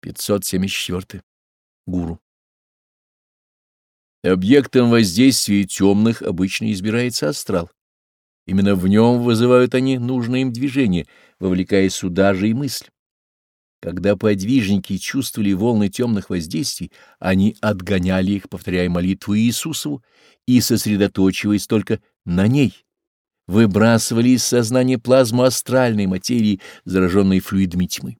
574. Гуру. Объектом воздействия темных обычно избирается астрал. Именно в нем вызывают они нужное им движение, вовлекая сюда же и мысль. Когда подвижники чувствовали волны темных воздействий, они отгоняли их, повторяя молитву Иисусову и сосредоточиваясь только на ней, выбрасывали из сознания плазму астральной материи, зараженной флюидами тьмы.